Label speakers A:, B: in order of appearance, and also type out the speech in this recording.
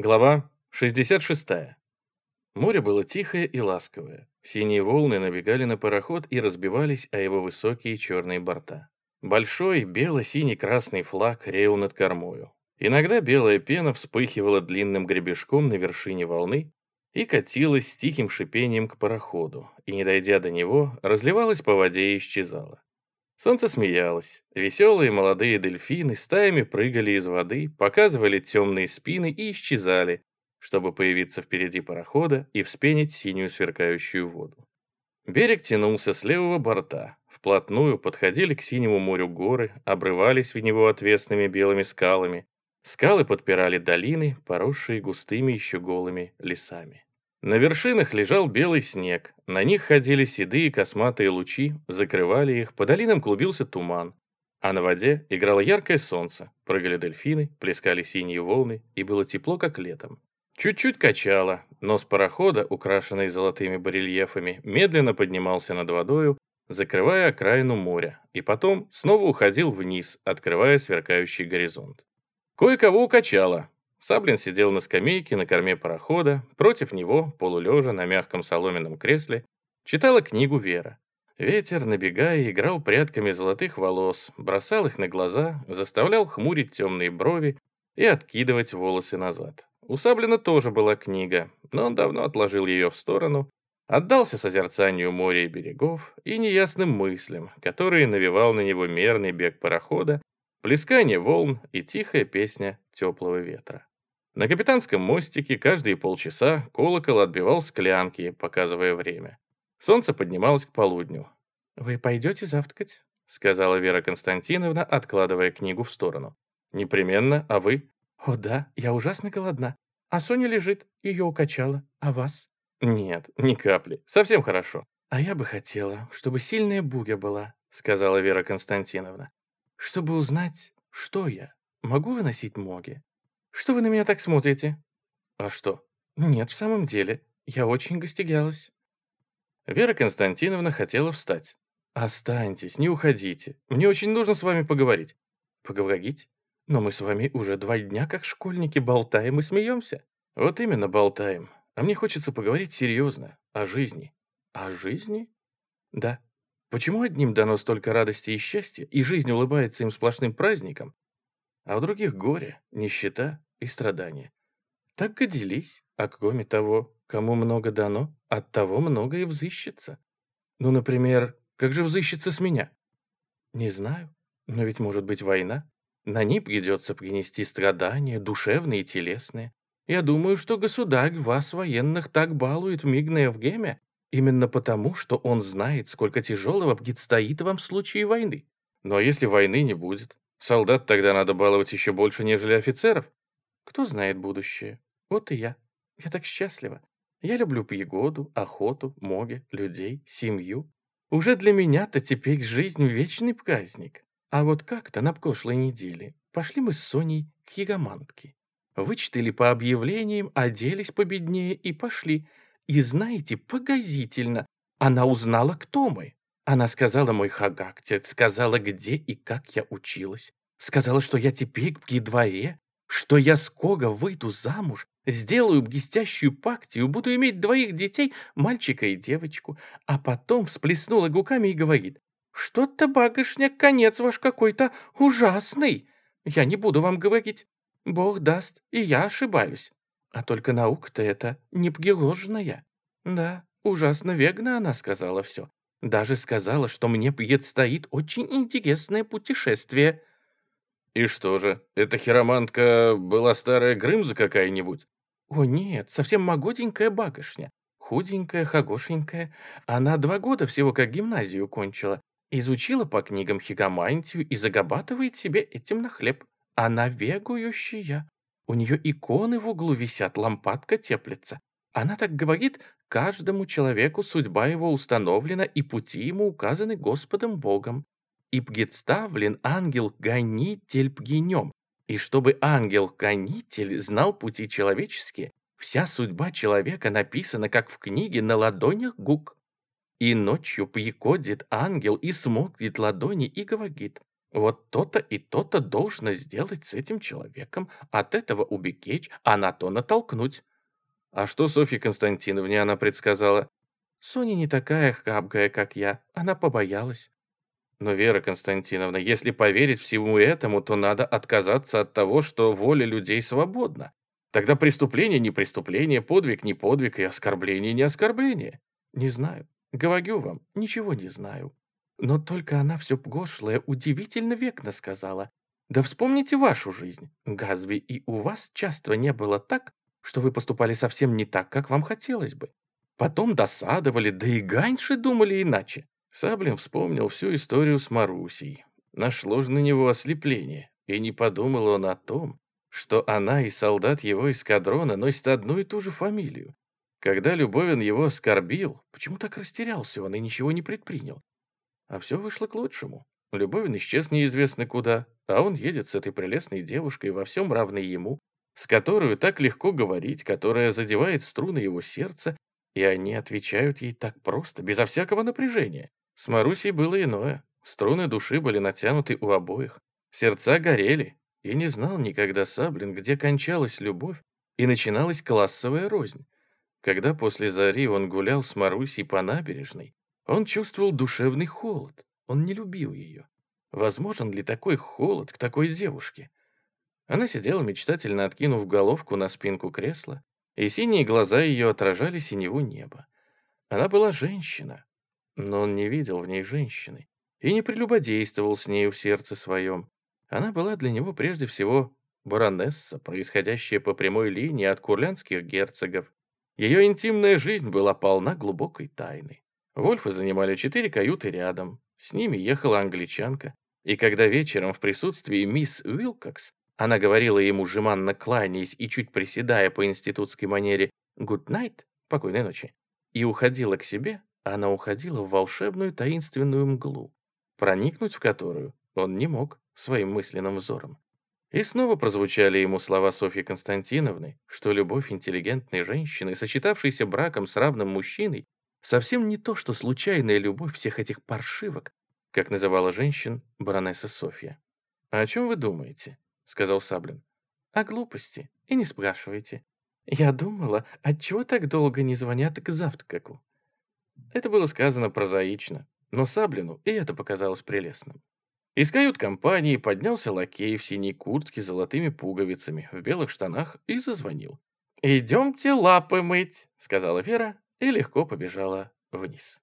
A: Глава 66. Море было тихое и ласковое. Синие волны набегали на пароход и разбивались о его высокие черные борта. Большой бело-синий-красный флаг реял над кормою. Иногда белая пена вспыхивала длинным гребешком на вершине волны и катилась с тихим шипением к пароходу, и, не дойдя до него, разливалась по воде и исчезала. Солнце смеялось. Веселые молодые дельфины стаями прыгали из воды, показывали темные спины и исчезали, чтобы появиться впереди парохода и вспенить синюю сверкающую воду. Берег тянулся с левого борта. Вплотную подходили к синему морю горы, обрывались в него отвесными белыми скалами. Скалы подпирали долины, поросшие густыми еще голыми лесами. На вершинах лежал белый снег, на них ходили седые косматые лучи, закрывали их, по долинам клубился туман. А на воде играло яркое солнце, прыгали дельфины, плескали синие волны, и было тепло, как летом. Чуть-чуть качало, нос парохода, украшенный золотыми барельефами, медленно поднимался над водою, закрывая окраину моря, и потом снова уходил вниз, открывая сверкающий горизонт. Кое-кого укачало, Саблин сидел на скамейке на корме парохода, против него, полулежа на мягком соломенном кресле, читала книгу Вера. Ветер, набегая, играл прядками золотых волос, бросал их на глаза, заставлял хмурить темные брови и откидывать волосы назад. У Саблина тоже была книга, но он давно отложил ее в сторону, отдался созерцанию моря и берегов и неясным мыслям, которые навевал на него мерный бег парохода, плескание волн и тихая песня теплого ветра. На капитанском мостике каждые полчаса колокол отбивал склянки, показывая время. Солнце поднималось к полудню. «Вы пойдете завтракать?» — сказала Вера Константиновна, откладывая книгу в сторону. «Непременно, а вы?» «О да, я ужасно голодна. А Соня лежит, ее укачала. А вас?» «Нет, ни капли. Совсем хорошо». «А я бы хотела, чтобы сильная буга была», — сказала Вера Константиновна. «Чтобы узнать, что я. Могу выносить моги?» Что вы на меня так смотрите?» «А что?» «Нет, в самом деле. Я очень гостеглялась». Вера Константиновна хотела встать. «Останьтесь, не уходите. Мне очень нужно с вами поговорить». «Поговорить? Но мы с вами уже два дня как школьники болтаем и смеемся». «Вот именно болтаем. А мне хочется поговорить серьезно, о жизни». «О жизни?» «Да. Почему одним дано столько радости и счастья, и жизнь улыбается им сплошным праздником, а у других горе, нищета и страдания. Так годелись, а кроме того, кому много дано, от того много и взыщется. Ну, например, как же взыщется с меня? Не знаю, но ведь может быть война. На ней придется принести страдания, душевные и телесные. Я думаю, что государь вас, военных, так балует в мигное время, именно потому, что он знает, сколько тяжелого предстоит вам в случае войны. Но если войны не будет, Солдат тогда надо баловать еще больше, нежели офицеров. Кто знает будущее? Вот и я. Я так счастлива. Я люблю пьегоду, охоту, море, людей, семью. Уже для меня-то теперь жизнь вечный праздник. А вот как-то на прошлой неделе пошли мы с Соней к хигамантке. Вычитали по объявлениям, оделись победнее и пошли. И знаете, погазительно, она узнала, кто мы. Она сказала мой хагактер, сказала, где и как я училась. Сказала, что я теперь при дворе, что я скоро выйду замуж, сделаю блестящую пактию, буду иметь двоих детей, мальчика и девочку. А потом всплеснула руками и говорит, «Что-то, багышня, конец ваш какой-то ужасный. Я не буду вам говорить. Бог даст, и я ошибаюсь. А только наука-то это неприрожная. Да, ужасно вегно она сказала все. Даже сказала, что мне предстоит очень интересное путешествие».
B: «И что же, эта хиромантка была старая Грымза какая-нибудь?»
A: «О нет, совсем могоденькая багошня. Худенькая, хогошенькая. Она два года всего как гимназию кончила. Изучила по книгам хигомантию и загабатывает себе этим на хлеб. Она вегующая. У нее иконы в углу висят, лампадка теплится. Она так говорит, каждому человеку судьба его установлена и пути ему указаны Господом Богом. И представлен ангел-гонитель пгенем. И чтобы ангел-гонитель знал пути человеческие, вся судьба человека написана, как в книге, на ладонях гук. И ночью приходит ангел и смотрит ладони и говорит, Вот то-то и то-то должно сделать с этим человеком, от этого убекечь, а на то натолкнуть.
B: А что Софье Константиновне она предсказала?
A: Соня не такая хабгая, как я, она побоялась.
B: Но, Вера Константиновна, если поверить всему этому, то надо отказаться от того, что воля людей свободна. Тогда преступление не преступление, подвиг не подвиг и оскорбление не оскорбление.
A: Не знаю. Говорю вам, ничего не знаю. Но только она все пошлое удивительно векно сказала. Да вспомните вашу жизнь. Газби, и у вас часто не было так, что вы поступали совсем не так, как вам хотелось бы. Потом досадовали, да и ганьше думали иначе.
B: Саблин вспомнил всю историю с Марусей. Нашло же на него ослепление, и не подумал он о том, что она и солдат его эскадрона носят одну и ту же фамилию. Когда Любовин его оскорбил, почему так растерялся он и ничего не предпринял? А все вышло к лучшему. Любовин исчез неизвестно куда, а он едет с этой прелестной девушкой во всем равной ему, с которой так легко говорить, которая задевает струны его сердца, и они отвечают ей так просто, безо всякого напряжения. С Марусей было иное. Струны души были натянуты у обоих. Сердца горели, и не знал никогда Саблин, где кончалась любовь и начиналась классовая рознь. Когда после зари он гулял с Марусей по набережной, он чувствовал душевный холод, он не любил ее. Возможен ли такой холод к такой девушке? Она сидела, мечтательно откинув головку на спинку кресла, и синие глаза ее отражали синеву неба. Она была женщина, но он не видел в ней женщины и не прелюбодействовал с нею в сердце своем. Она была для него прежде всего баронесса, происходящая по прямой линии от курлянских герцогов. Ее интимная жизнь была полна глубокой тайны. Вольфы занимали четыре каюты рядом, с ними ехала англичанка, и когда вечером в присутствии мисс Уилкокс она говорила ему, жеманно кланяясь и чуть приседая по институтской манере «Good night», «Покойной ночи», и уходила к себе, она уходила в волшебную таинственную мглу, проникнуть в которую он не мог своим мысленным взором. И снова прозвучали ему слова Софьи Константиновны, что любовь интеллигентной женщины, сочетавшейся браком с равным мужчиной, совсем не то, что случайная любовь всех этих паршивок, как называла женщин баронесса Софья. «А о чем вы думаете?» Сказал Саблин. «О глупости. И не спрашивайте. Я думала, отчего так долго не звонят к завтраку?» Это было сказано прозаично, но Саблину и это показалось прелестным. Из кают-компании поднялся лакей в синей куртке с золотыми пуговицами, в белых штанах и зазвонил. «Идемте лапы мыть», — сказала Вера и легко побежала вниз.